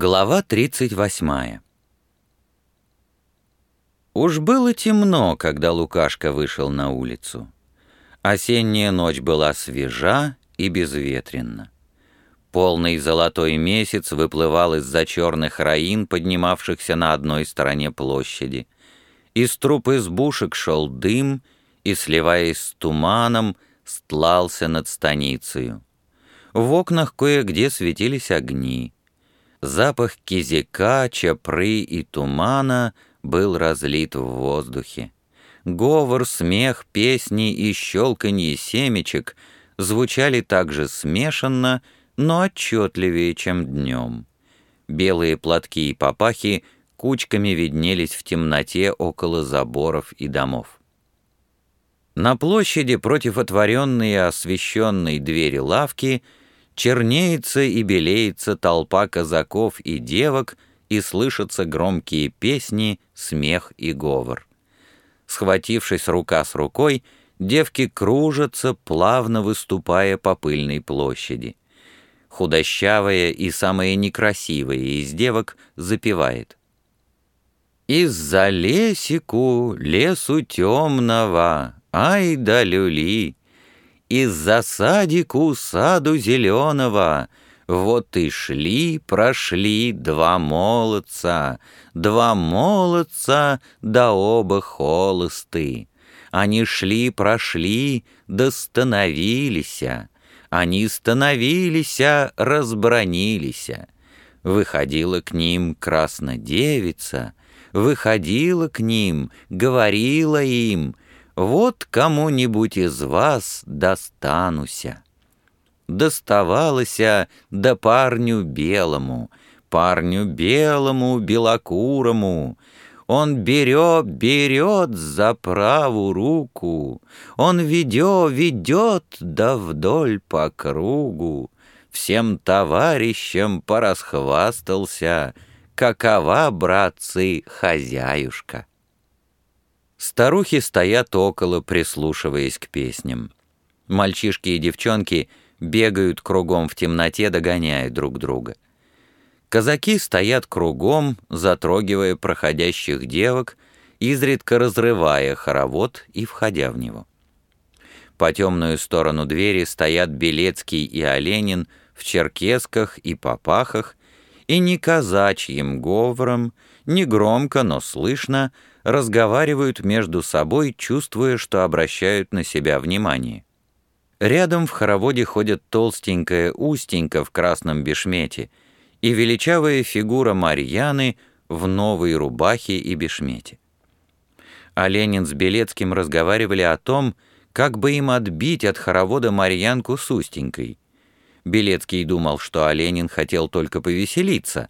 Глава 38 Уж было темно, когда Лукашка вышел на улицу. Осенняя ночь была свежа и безветренна. Полный золотой месяц выплывал из-за черных раин, поднимавшихся на одной стороне площади. Из труб избушек шел дым и, сливаясь с туманом, стлался над станицей. В окнах кое-где светились огни. Запах кизика, чапры и тумана был разлит в воздухе. Говор, смех, песни и щелканье семечек звучали также смешанно, но отчетливее, чем днем. Белые платки и папахи кучками виднелись в темноте около заборов и домов. На площади против отворенной и освещенной двери лавки — Чернеется и белеется толпа казаков и девок, и слышатся громкие песни, смех и говор. Схватившись рука с рукой, девки кружатся, плавно выступая по пыльной площади. Худощавая и самая некрасивая из девок запевает. «Из-за лесику, лесу темного, ай да люли, из засадику саду зеленого, вот и шли, прошли два молодца, два молодца, да оба холосты. Они шли, прошли, да становились, они становились, разбронились. Выходила к ним краснодевица, выходила к ним, говорила им — вот кому-нибудь из вас достануся. Доставалося да парню белому, парню белому, белокурому. Он берет, берет за правую руку, Он ведет, ведет, да вдоль по кругу. Всем товарищам порасхвастался, Какова, братцы, хозяюшка. Старухи стоят около, прислушиваясь к песням. Мальчишки и девчонки бегают кругом в темноте, догоняя друг друга. Казаки стоят кругом, затрогивая проходящих девок, изредка разрывая хоровод и входя в него. По темную сторону двери стоят Белецкий и Оленин в черкесках и попахах, и не казачьим говором, не громко, но слышно, разговаривают между собой, чувствуя, что обращают на себя внимание. Рядом в хороводе ходит толстенькая устенька в красном бешмете и величавая фигура Марьяны в новой рубахе и бешмете. А Ленин с Белецким разговаривали о том, как бы им отбить от хоровода Марьянку с устенькой. Белецкий думал, что Оленин хотел только повеселиться,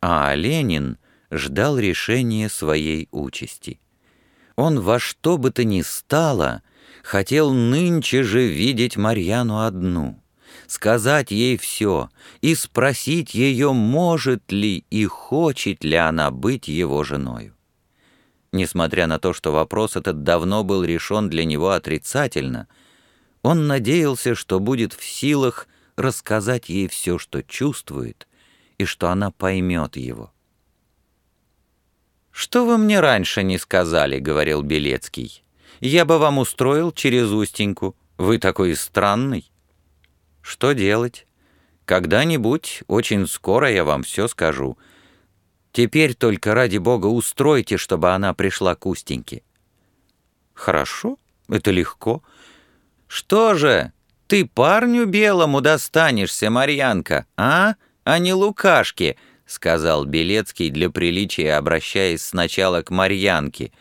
а Оленин ждал решения своей участи. Он во что бы то ни стало хотел нынче же видеть Марьяну одну, сказать ей все и спросить ее, может ли и хочет ли она быть его женою. Несмотря на то, что вопрос этот давно был решен для него отрицательно, он надеялся, что будет в силах рассказать ей все, что чувствует, и что она поймет его. «Что вы мне раньше не сказали?» — говорил Белецкий. «Я бы вам устроил через устеньку. Вы такой странный». «Что делать? Когда-нибудь, очень скоро я вам все скажу. Теперь только ради бога устройте, чтобы она пришла к устеньке». «Хорошо, это легко. Что же, ты парню белому достанешься, Марьянка, а? А не Лукашке?» — сказал Белецкий для приличия, обращаясь сначала к Марьянке,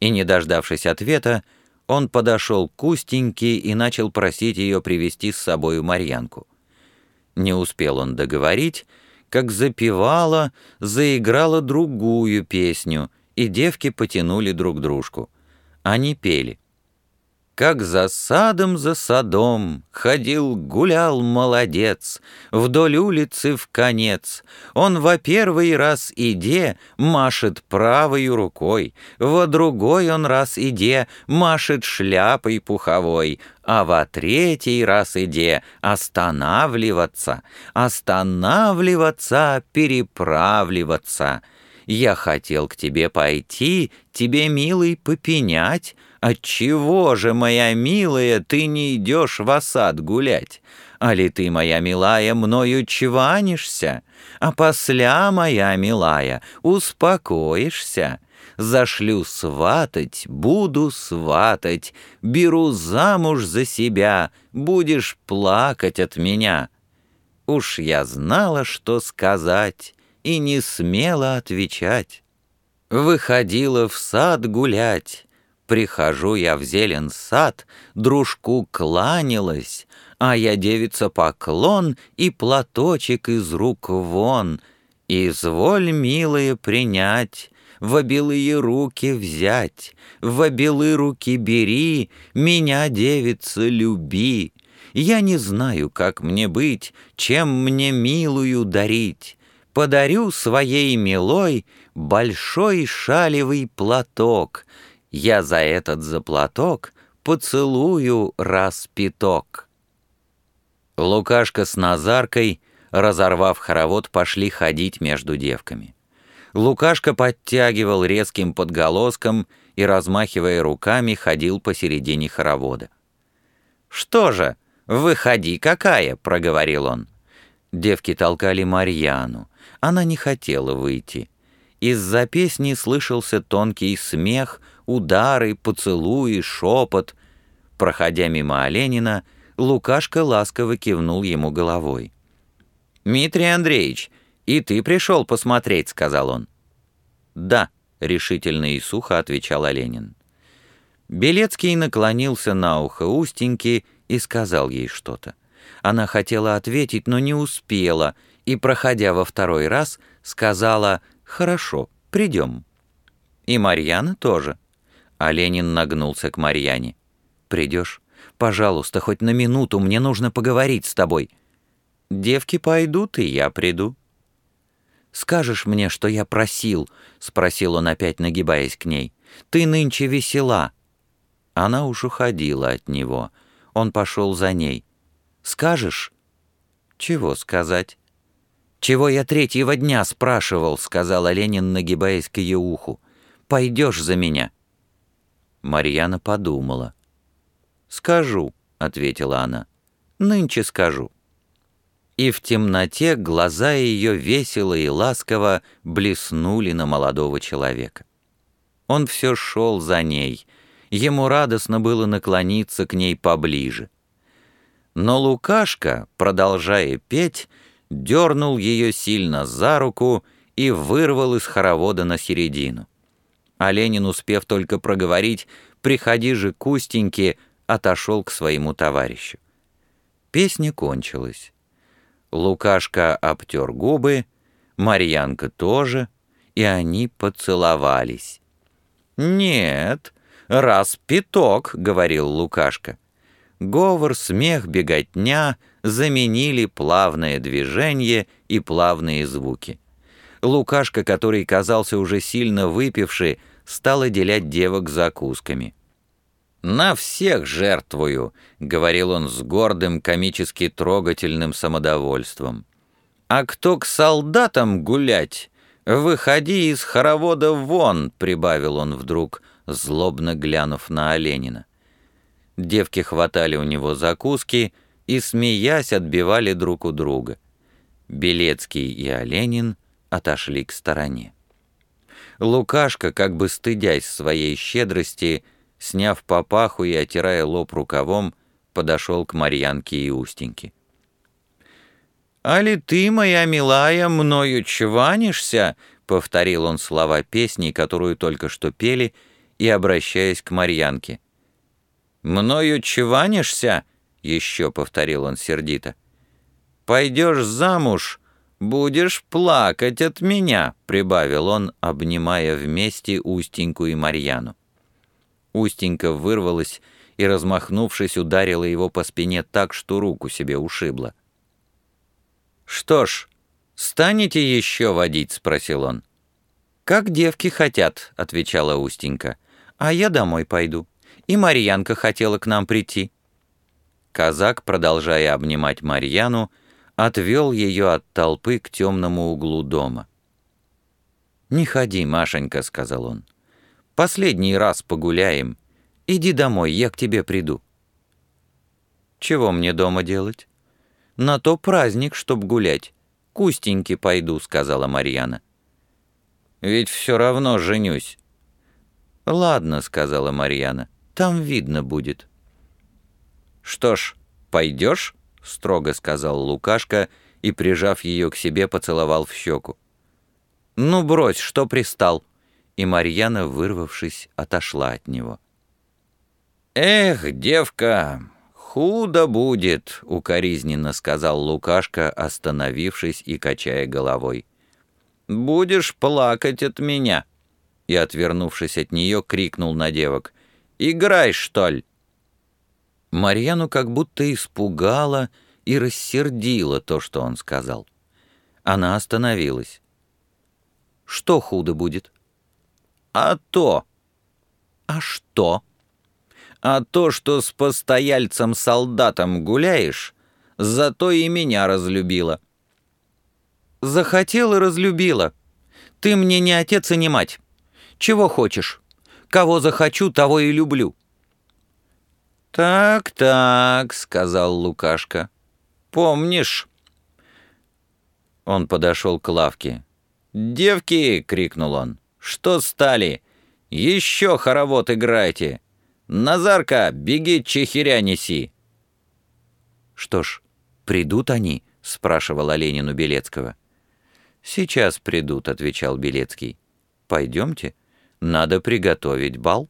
и, не дождавшись ответа, он подошел к Устеньке и начал просить ее привести с собою Марьянку. Не успел он договорить, как запевала, заиграла другую песню, и девки потянули друг дружку. Они пели. Как за садом за садом Ходил, гулял молодец, Вдоль улицы в конец. Он во первый раз иде Машет правой рукой, Во другой он раз иде Машет шляпой пуховой, А во третий раз иде Останавливаться, Останавливаться, переправливаться. Я хотел к тебе пойти, Тебе, милый, попенять, Отчего же, моя милая, ты не идешь в осад гулять? А ли ты, моя милая, мною чванишься? А посля, моя милая, успокоишься? Зашлю сватать, буду сватать, Беру замуж за себя, будешь плакать от меня. Уж я знала, что сказать, И не смела отвечать. Выходила в сад гулять, Прихожу я в зелен сад, дружку кланялась, А я девица поклон и платочек из рук вон. Изволь, милая, принять, в обелые руки взять, В обелые руки бери, меня, девица, люби. Я не знаю, как мне быть, чем мне милую дарить. Подарю своей милой большой шалевый платок — я за этот заплаток поцелую раз пяток. Лукашка с Назаркой, разорвав хоровод, пошли ходить между девками. Лукашка подтягивал резким подголоском и, размахивая руками, ходил посередине хоровода. «Что же, выходи какая!» — проговорил он. Девки толкали Марьяну. Она не хотела выйти. Из-за песни слышался тонкий смех, удары, поцелуи, шепот. Проходя мимо Оленина, Лукашка ласково кивнул ему головой. «Дмитрий Андреевич, и ты пришел посмотреть», — сказал он. «Да», — решительно и сухо отвечал Оленин. Белецкий наклонился на ухо Устеньки и сказал ей что-то. Она хотела ответить, но не успела, и, проходя во второй раз, сказала «Хорошо, придем». И Марьяна тоже. А Ленин нагнулся к Марьяне. «Придешь? Пожалуйста, хоть на минуту, мне нужно поговорить с тобой». «Девки пойдут, и я приду». «Скажешь мне, что я просил?» — спросил он опять, нагибаясь к ней. «Ты нынче весела». Она уж уходила от него. Он пошел за ней. «Скажешь?» «Чего сказать?» «Чего я третьего дня спрашивал?» — сказал Ленин, нагибаясь к ее уху. «Пойдешь за меня?» Марьяна подумала. «Скажу», — ответила она. «Нынче скажу». И в темноте глаза ее весело и ласково блеснули на молодого человека. Он все шел за ней. Ему радостно было наклониться к ней поближе. Но Лукашка, продолжая петь, дернул ее сильно за руку и вырвал из хоровода на середину а Ленин, успев только проговорить «приходи же к Устеньке», отошел к своему товарищу. Песня кончилась. Лукашка обтер губы, Марьянка тоже, и они поцеловались. «Нет, раз пяток», — говорил Лукашка. Говор, смех, беготня заменили плавное движение и плавные звуки. Лукашка, который казался уже сильно выпивший, стал отделять девок закусками. «На всех жертвую», — говорил он с гордым, комически трогательным самодовольством. «А кто к солдатам гулять? Выходи из хоровода вон», — прибавил он вдруг, злобно глянув на Оленина. Девки хватали у него закуски и, смеясь, отбивали друг у друга. Белецкий и Оленин отошли к стороне. Лукашка, как бы стыдясь своей щедрости, сняв папаху и отирая лоб рукавом, подошел к Марьянке и Устеньке. «Али ты, моя милая, мною чванишься?» — повторил он слова песни, которую только что пели, и обращаясь к Марьянке. «Мною чванишься?» — еще повторил он сердито. «Пойдешь замуж, «Будешь плакать от меня», — прибавил он, обнимая вместе Устеньку и Марьяну. Устенька вырвалась и, размахнувшись, ударила его по спине так, что руку себе ушибла. «Что ж, станете еще водить?» — спросил он. «Как девки хотят», — отвечала Устенька. «А я домой пойду. И Марьянка хотела к нам прийти». Казак, продолжая обнимать Марьяну, отвел ее от толпы к темному углу дома. «Не ходи, Машенька», — сказал он. «Последний раз погуляем. Иди домой, я к тебе приду». «Чего мне дома делать?» «На то праздник, чтоб гулять. Кустеньки пойду», — сказала Марьяна. «Ведь все равно женюсь». «Ладно», — сказала Марьяна, — «там видно будет». «Что ж, пойдешь?» — строго сказал Лукашка и, прижав ее к себе, поцеловал в щеку. «Ну, брось, что пристал?» И Марьяна, вырвавшись, отошла от него. «Эх, девка, худо будет», — укоризненно сказал Лукашка, остановившись и качая головой. «Будешь плакать от меня». И, отвернувшись от нее, крикнул на девок. «Играй, что ли?» Марьяну как будто испугала и рассердила то, что он сказал. Она остановилась. Что худо будет? А то. А что? А то, что с постояльцем-солдатом гуляешь, зато и меня разлюбила. Захотела, разлюбила. Ты мне не отец и не мать. Чего хочешь? Кого захочу, того и люблю. «Так, так», — сказал Лукашка. «Помнишь?» Он подошел к лавке. «Девки!» — крикнул он. «Что стали? Еще хоровод играйте! Назарка, беги чехиря неси!» «Что ж, придут они?» — спрашивал Ленин у Белецкого. «Сейчас придут», — отвечал Белецкий. «Пойдемте, надо приготовить бал».